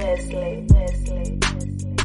Wesley, Wesley, Wesley.